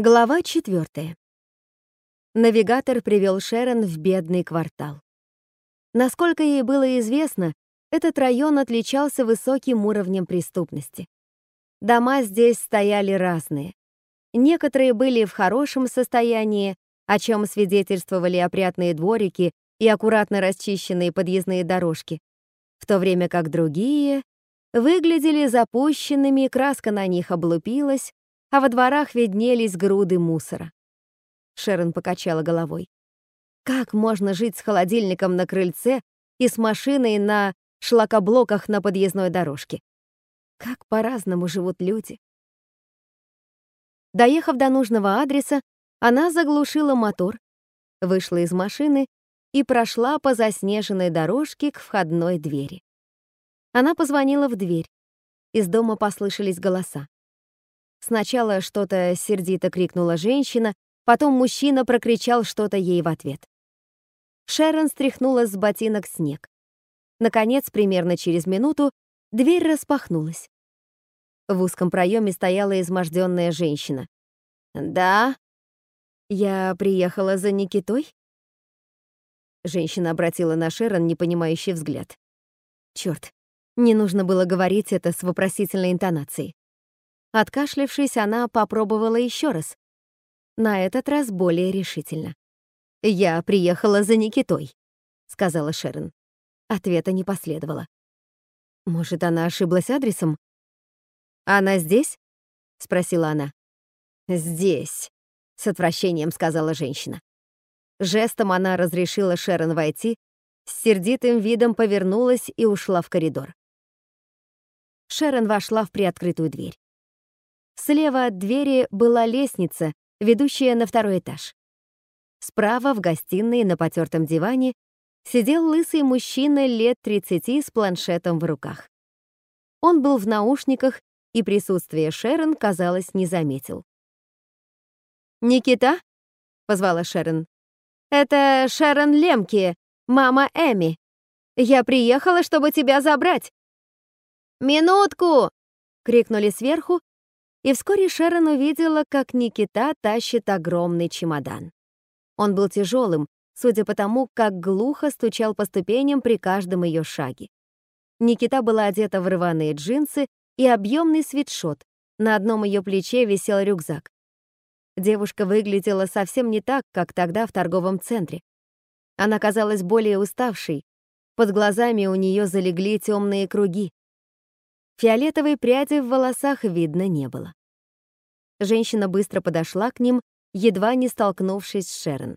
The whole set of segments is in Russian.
Глава четвертая. Навигатор привел Шерон в бедный квартал. Насколько ей было известно, этот район отличался высоким уровнем преступности. Дома здесь стояли разные. Некоторые были в хорошем состоянии, о чем свидетельствовали опрятные дворики и аккуратно расчищенные подъездные дорожки, в то время как другие выглядели запущенными, краска на них облупилась, а во дворах виднелись груды мусора. Шерон покачала головой. Как можно жить с холодильником на крыльце и с машиной на шлакоблоках на подъездной дорожке? Как по-разному живут люди. Доехав до нужного адреса, она заглушила мотор, вышла из машины и прошла по заснеженной дорожке к входной двери. Она позвонила в дверь. Из дома послышались голоса. Сначала что-то сердито крикнула женщина, потом мужчина прокричал что-то ей в ответ. Шерон стряхнула с ботинок снег. Наконец, примерно через минуту, дверь распахнулась. В узком проеме стояла изможденная женщина. «Да?» «Я приехала за Никитой?» Женщина обратила на Шерон непонимающий взгляд. Черт, не нужно было говорить это с вопросительной интонацией. Откашлившись, она попробовала еще раз. На этот раз более решительно. «Я приехала за Никитой», — сказала Шерон. Ответа не последовало. Может, она ошиблась адресом? «Она здесь?» — спросила она. «Здесь», — с отвращением сказала женщина. Жестом она разрешила Шерон войти, с сердитым видом повернулась и ушла в коридор. Шерон вошла в приоткрытую дверь. Слева от двери была лестница, ведущая на второй этаж. Справа, в гостиной, на потертом диване, сидел лысый мужчина лет 30 с планшетом в руках. Он был в наушниках, и присутствие Шерон, казалось, не заметил. «Никита?» — позвала Шерон. «Это Шерон Лемки, мама Эми. Я приехала, чтобы тебя забрать». «Минутку!» — крикнули сверху, и вскоре Шерон увидела, как Никита тащит огромный чемодан. Он был тяжелым, судя по тому, как глухо стучал по ступеням при каждом ее шаге. Никита была одета в рваные джинсы и объемный свитшот, на одном ее плече висел рюкзак. Девушка выглядела совсем не так, как тогда в торговом центре. Она казалась более уставшей, под глазами у нее залегли темные круги. Фиолетовой пряди в волосах видно не было. Женщина быстро подошла к ним, едва не столкнувшись с Шерон.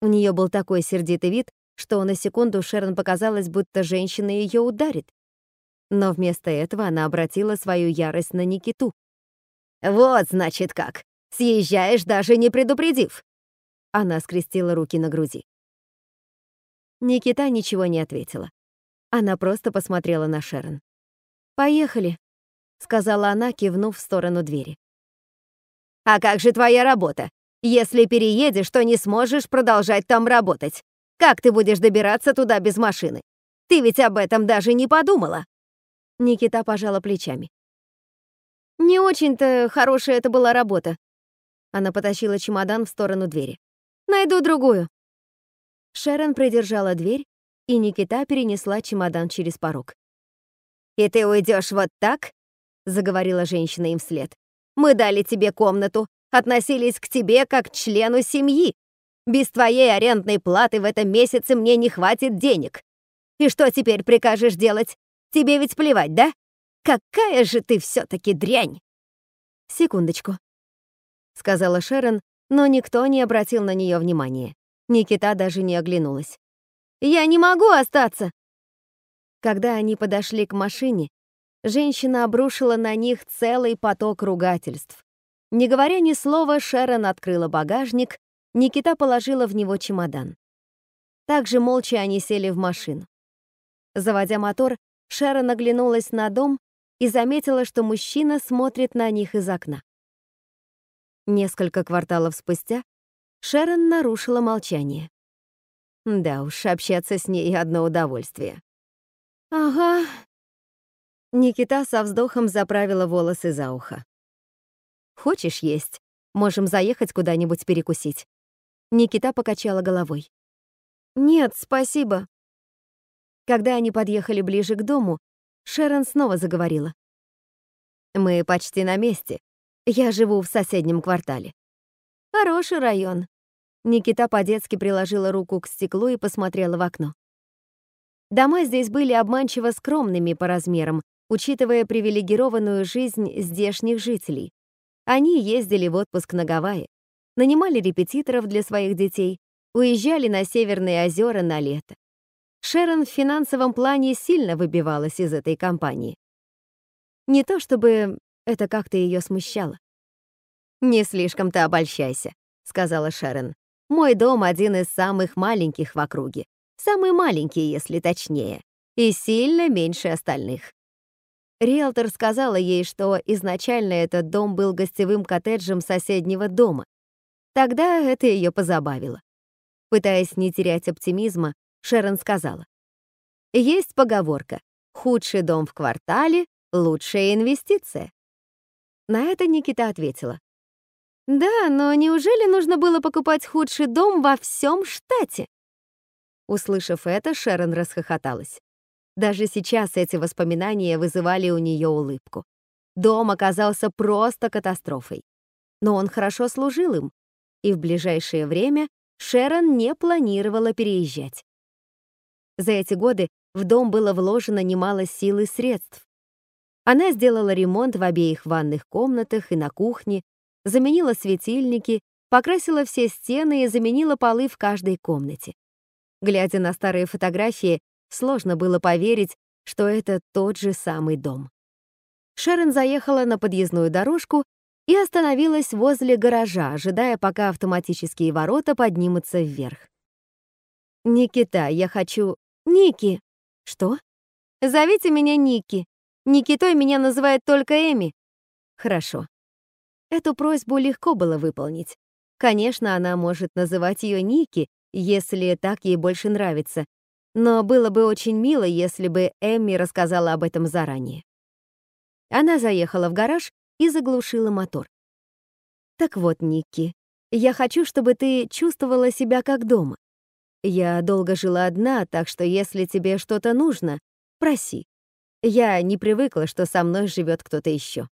У нее был такой сердитый вид, что на секунду Шерон показалось, будто женщина ее ударит. Но вместо этого она обратила свою ярость на Никиту. «Вот, значит, как! Съезжаешь, даже не предупредив!» Она скрестила руки на груди. Никита ничего не ответила. Она просто посмотрела на Шерон. «Поехали», — сказала она, кивнув в сторону двери. «А как же твоя работа? Если переедешь, то не сможешь продолжать там работать. Как ты будешь добираться туда без машины? Ты ведь об этом даже не подумала!» Никита пожала плечами. «Не очень-то хорошая это была работа». Она потащила чемодан в сторону двери. «Найду другую». Шерон придержала дверь, и Никита перенесла чемодан через порог. «И ты уйдешь вот так?» — заговорила женщина им вслед. «Мы дали тебе комнату, относились к тебе как к члену семьи. Без твоей арендной платы в этом месяце мне не хватит денег. И что теперь прикажешь делать? Тебе ведь плевать, да? Какая же ты все-таки дрянь!» «Секундочку», — сказала Шерон, но никто не обратил на нее внимания. Никита даже не оглянулась. «Я не могу остаться!» Когда они подошли к машине, женщина обрушила на них целый поток ругательств. Не говоря ни слова, Шерон открыла багажник, Никита положила в него чемодан. Также молча они сели в машину. Заводя мотор, Шерон оглянулась на дом и заметила, что мужчина смотрит на них из окна. Несколько кварталов спустя Шерон нарушила молчание. Да уж, общаться с ней одно удовольствие. «Ага». Никита со вздохом заправила волосы за ухо. «Хочешь есть?» Можем заехать куда-нибудь перекусить». Никита покачала головой. «Нет, спасибо». Когда они подъехали ближе к дому, Шерон снова заговорила. «Мы почти на месте. Я живу в соседнем квартале». «Хороший район». Никита по-детски приложила руку к стеклу и посмотрела в окно. Дома здесь были обманчиво скромными по размерам, учитывая привилегированную жизнь здешних жителей. Они ездили в отпуск на Гавайи, нанимали репетиторов для своих детей, уезжали на Северные озера на лето. Шерон в финансовом плане сильно выбивалась из этой компании. Не то чтобы это как-то ее смущало. «Не слишком-то обольщайся», — сказала Шерон. «Мой дом один из самых маленьких в округе. Самый маленький, если точнее, и сильно меньше остальных. Риэлтор сказала ей, что изначально этот дом был гостевым коттеджем соседнего дома. Тогда это ее позабавило. Пытаясь не терять оптимизма, Шерон сказала. «Есть поговорка. Худший дом в квартале — лучшая инвестиция». На это Никита ответила. «Да, но неужели нужно было покупать худший дом во всем штате?» Услышав это, Шерон расхохоталась. Даже сейчас эти воспоминания вызывали у нее улыбку. Дом оказался просто катастрофой. Но он хорошо служил им, и в ближайшее время Шерон не планировала переезжать. За эти годы в дом было вложено немало сил и средств. Она сделала ремонт в обеих ванных комнатах и на кухне, заменила светильники, покрасила все стены и заменила полы в каждой комнате. Глядя на старые фотографии, сложно было поверить, что это тот же самый дом. Шерон заехала на подъездную дорожку и остановилась возле гаража, ожидая, пока автоматические ворота поднимутся вверх. «Никита, я хочу...» «Ники!» «Что?» «Зовите меня Ники. Никитой меня называет только Эми». «Хорошо». Эту просьбу легко было выполнить. Конечно, она может называть ее Ники, если так ей больше нравится. Но было бы очень мило, если бы Эмми рассказала об этом заранее. Она заехала в гараж и заглушила мотор. «Так вот, Никки, я хочу, чтобы ты чувствовала себя как дома. Я долго жила одна, так что если тебе что-то нужно, проси. Я не привыкла, что со мной живет кто-то еще.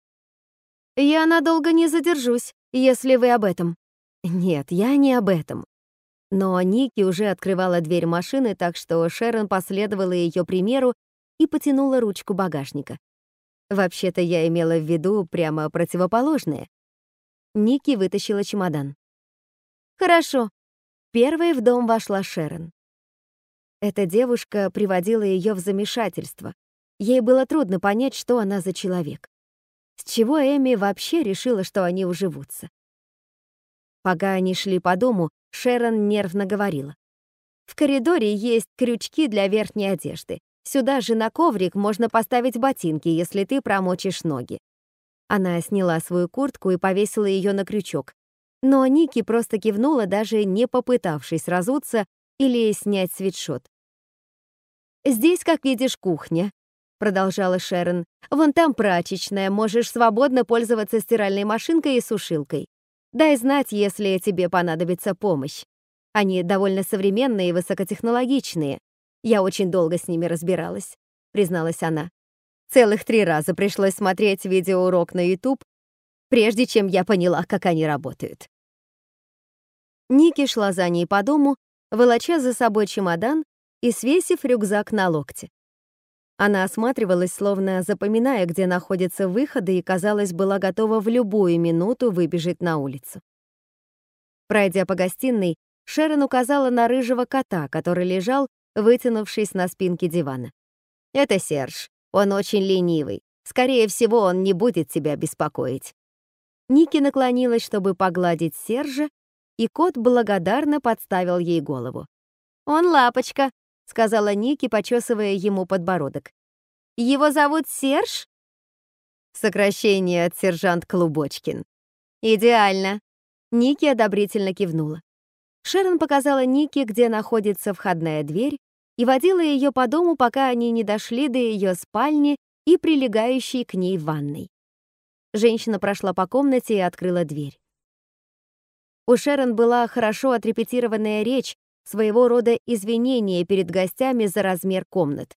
Я надолго не задержусь, если вы об этом. Нет, я не об этом. Но Ники уже открывала дверь машины, так что Шерон последовала ее примеру и потянула ручку багажника. Вообще-то я имела в виду прямо противоположное. Ники вытащила чемодан. «Хорошо». Первой в дом вошла Шерон. Эта девушка приводила ее в замешательство. Ей было трудно понять, что она за человек. С чего Эми вообще решила, что они уживутся? Пока они шли по дому, Шерон нервно говорила. «В коридоре есть крючки для верхней одежды. Сюда же на коврик можно поставить ботинки, если ты промочишь ноги». Она сняла свою куртку и повесила ее на крючок. Но Ники просто кивнула, даже не попытавшись разуться или снять свитшот. «Здесь, как видишь, кухня», — продолжала Шерон. «Вон там прачечная, можешь свободно пользоваться стиральной машинкой и сушилкой. Дай знать, если тебе понадобится помощь. Они довольно современные и высокотехнологичные. Я очень долго с ними разбиралась», — призналась она. «Целых три раза пришлось смотреть видеоурок на YouTube, прежде чем я поняла, как они работают». Ники шла за ней по дому, волоча за собой чемодан и свесив рюкзак на локте. Она осматривалась, словно запоминая, где находятся выходы, и, казалось, была готова в любую минуту выбежать на улицу. Пройдя по гостиной, Шерон указала на рыжего кота, который лежал, вытянувшись на спинке дивана. «Это Серж. Он очень ленивый. Скорее всего, он не будет тебя беспокоить». Ники наклонилась, чтобы погладить Сержа, и кот благодарно подставил ей голову. «Он лапочка», — сказала Ники, почесывая ему подбородок. «Его зовут Серж?» Сокращение от сержант Клубочкин. «Идеально!» Ники одобрительно кивнула. Шерон показала Ники, где находится входная дверь, и водила ее по дому, пока они не дошли до ее спальни и прилегающей к ней ванной. Женщина прошла по комнате и открыла дверь. У Шерон была хорошо отрепетированная речь, своего рода извинение перед гостями за размер комнат.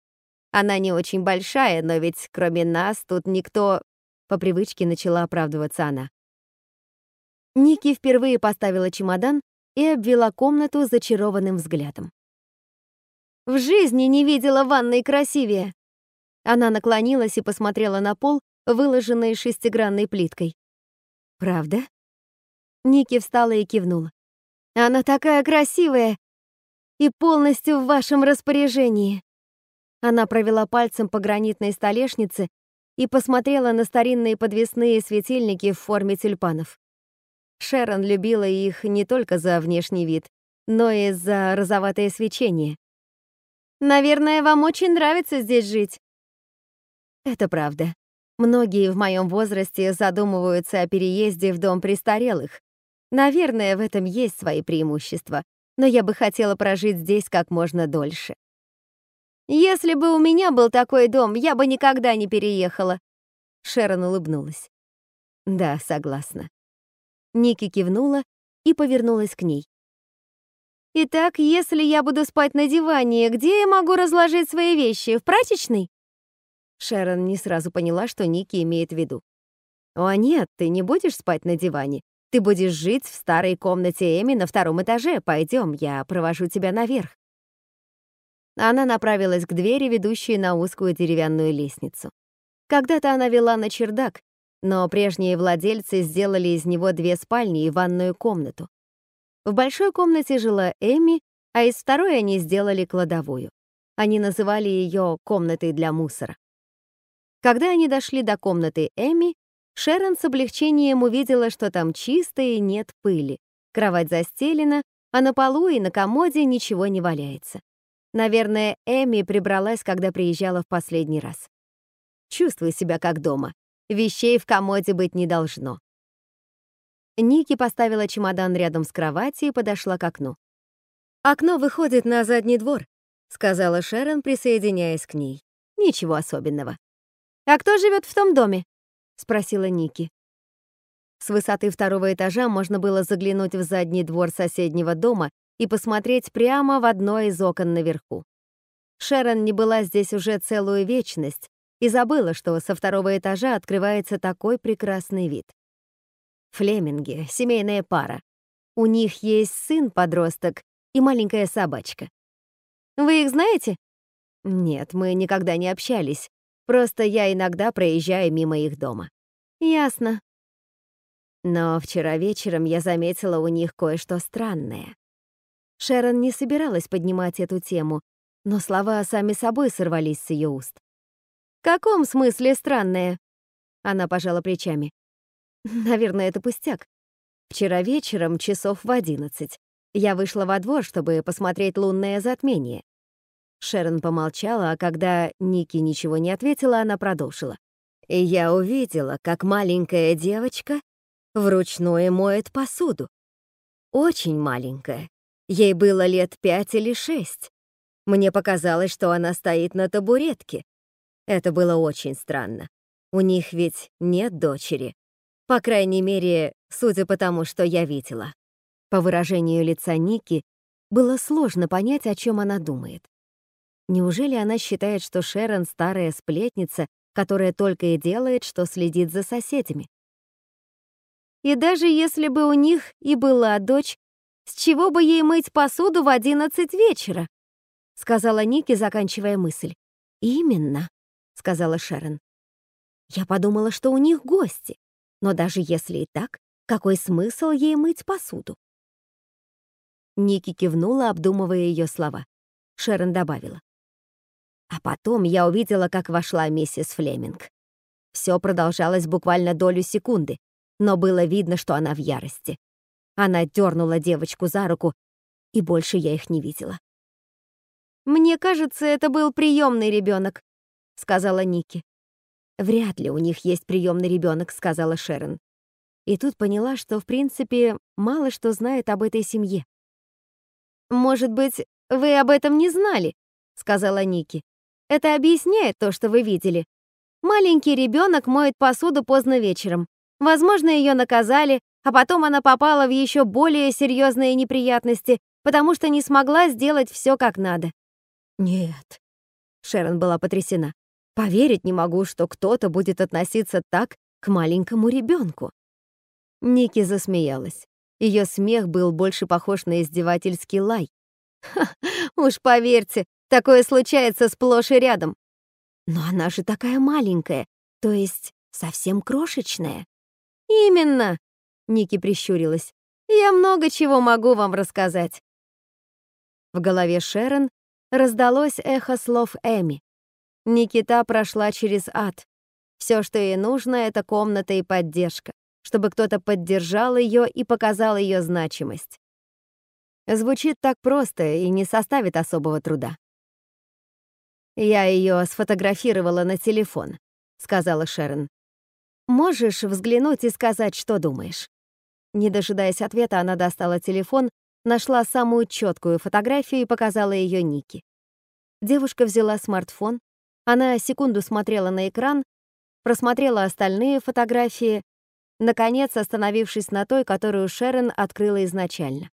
Она не очень большая, но ведь кроме нас тут никто... По привычке начала оправдываться она. Ники впервые поставила чемодан и обвела комнату зачарованным взглядом. «В жизни не видела ванной красивее!» Она наклонилась и посмотрела на пол, выложенный шестигранной плиткой. «Правда?» Ники встала и кивнула. «Она такая красивая и полностью в вашем распоряжении!» Она провела пальцем по гранитной столешнице и посмотрела на старинные подвесные светильники в форме тюльпанов. Шерон любила их не только за внешний вид, но и за розоватое свечение. «Наверное, вам очень нравится здесь жить». Это правда. Многие в моем возрасте задумываются о переезде в дом престарелых. Наверное, в этом есть свои преимущества, но я бы хотела прожить здесь как можно дольше. Если бы у меня был такой дом, я бы никогда не переехала. Шерон улыбнулась. Да, согласна. Ники кивнула и повернулась к ней. Итак, если я буду спать на диване, где я могу разложить свои вещи? В прачечной? Шерон не сразу поняла, что Ники имеет в виду. «О нет, ты не будешь спать на диване. Ты будешь жить в старой комнате Эми на втором этаже. Пойдем, я провожу тебя наверх». Она направилась к двери, ведущей на узкую деревянную лестницу. Когда-то она вела на чердак, но прежние владельцы сделали из него две спальни и ванную комнату. В большой комнате жила Эми, а из второй они сделали кладовую. Они называли ее «комнатой для мусора». Когда они дошли до комнаты Эми, Шерон с облегчением увидела, что там чисто и нет пыли. Кровать застелена, а на полу и на комоде ничего не валяется. Наверное, Эми прибралась, когда приезжала в последний раз. Чувствуй себя как дома. Вещей в комоде быть не должно. Ники поставила чемодан рядом с кроватью и подошла к окну. «Окно выходит на задний двор», — сказала Шерон, присоединяясь к ней. «Ничего особенного». «А кто живет в том доме?» — спросила Ники. С высоты второго этажа можно было заглянуть в задний двор соседнего дома и посмотреть прямо в одно из окон наверху. Шерон не была здесь уже целую вечность и забыла, что со второго этажа открывается такой прекрасный вид. Флеминги — семейная пара. У них есть сын-подросток и маленькая собачка. Вы их знаете? Нет, мы никогда не общались. Просто я иногда проезжаю мимо их дома. Ясно. Но вчера вечером я заметила у них кое-что странное. Шерон не собиралась поднимать эту тему, но слова сами собой сорвались с ее уст. «В каком смысле странное?» Она пожала плечами. «Наверное, это пустяк. Вчера вечером, часов в одиннадцать, я вышла во двор, чтобы посмотреть лунное затмение. Шерон помолчала, а когда Ники ничего не ответила, она продолжила. И я увидела, как маленькая девочка вручную моет посуду. Очень маленькая. Ей было лет пять или шесть. Мне показалось, что она стоит на табуретке. Это было очень странно. У них ведь нет дочери. По крайней мере, судя по тому, что я видела. По выражению лица Ники, было сложно понять, о чем она думает. Неужели она считает, что Шерон — старая сплетница, которая только и делает, что следит за соседями? И даже если бы у них и была дочь, с чего бы ей мыть посуду в одиннадцать вечера? Сказала Ники, заканчивая мысль. Именно, сказала Шерон. Я подумала, что у них гости. Но даже если и так, какой смысл ей мыть посуду? Ники кивнула, обдумывая ее слова. Шерон добавила. А потом я увидела, как вошла миссис Флеминг. Все продолжалось буквально долю секунды, но было видно, что она в ярости. Она дернула девочку за руку, и больше я их не видела. «Мне кажется, это был приемный ребенок», — сказала Ники. «Вряд ли у них есть приемный ребенок», — сказала Шерон. И тут поняла, что, в принципе, мало что знает об этой семье. «Может быть, вы об этом не знали?» — сказала Ники. «Это объясняет то, что вы видели. Маленький ребенок моет посуду поздно вечером. Возможно, ее наказали, а потом она попала в еще более серьезные неприятности, потому что не смогла сделать все как надо. Нет. Шерон была потрясена. Поверить не могу, что кто-то будет относиться так к маленькому ребенку. Ники засмеялась. Ее смех был больше похож на издевательский лай. Ха, уж поверьте, такое случается сплошь и рядом. Но она же такая маленькая, то есть совсем крошечная. Именно, Ники прищурилась. Я много чего могу вам рассказать. В голове Шерон раздалось эхо слов Эми. Никита прошла через ад. Все, что ей нужно, это комната и поддержка, чтобы кто-то поддержал ее и показал ее значимость. Звучит так просто и не составит особого труда. «Я ее сфотографировала на телефон», — сказала Шерон. «Можешь взглянуть и сказать, что думаешь?» Не дожидаясь ответа, она достала телефон, нашла самую четкую фотографию и показала ее Нике. Девушка взяла смартфон, она секунду смотрела на экран, просмотрела остальные фотографии, наконец остановившись на той, которую Шерон открыла изначально.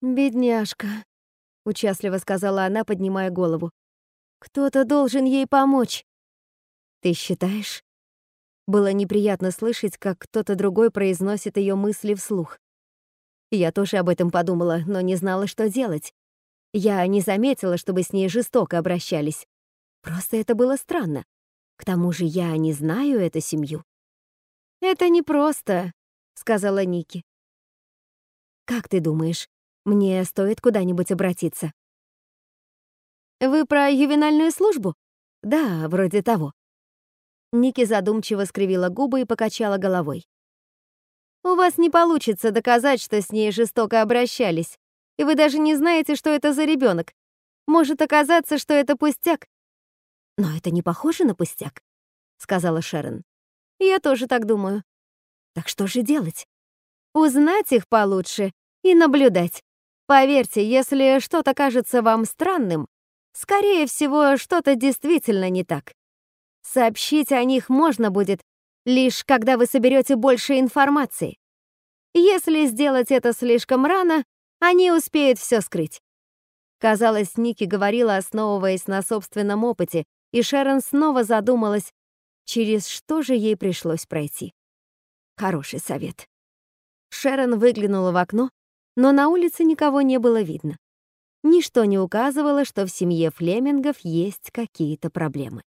«Бедняжка», — участливо сказала она, поднимая голову. «Кто-то должен ей помочь». «Ты считаешь?» Было неприятно слышать, как кто-то другой произносит ее мысли вслух. Я тоже об этом подумала, но не знала, что делать. Я не заметила, чтобы с ней жестоко обращались. Просто это было странно. К тому же я не знаю эту семью. «Это непросто», — сказала Ники. «Как ты думаешь, мне стоит куда-нибудь обратиться?» «Вы про ювенальную службу?» «Да, вроде того». Ники задумчиво скривила губы и покачала головой. «У вас не получится доказать, что с ней жестоко обращались, и вы даже не знаете, что это за ребенок. Может оказаться, что это пустяк, «Но это не похоже на пустяк», — сказала Шерон. «Я тоже так думаю. Так что же делать? Узнать их получше и наблюдать. Поверьте, если что-то кажется вам странным, скорее всего, что-то действительно не так. Сообщить о них можно будет лишь когда вы соберете больше информации. Если сделать это слишком рано, они успеют все скрыть. Казалось, Ники говорила, основываясь на собственном опыте, и Шерон снова задумалась, через что же ей пришлось пройти. Хороший совет. Шерон выглянула в окно, но на улице никого не было видно. Ничто не указывало, что в семье Флемингов есть какие-то проблемы.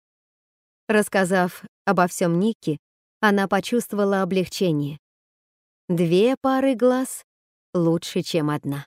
Рассказав обо всем Никки, она почувствовала облегчение. Две пары глаз лучше, чем одна.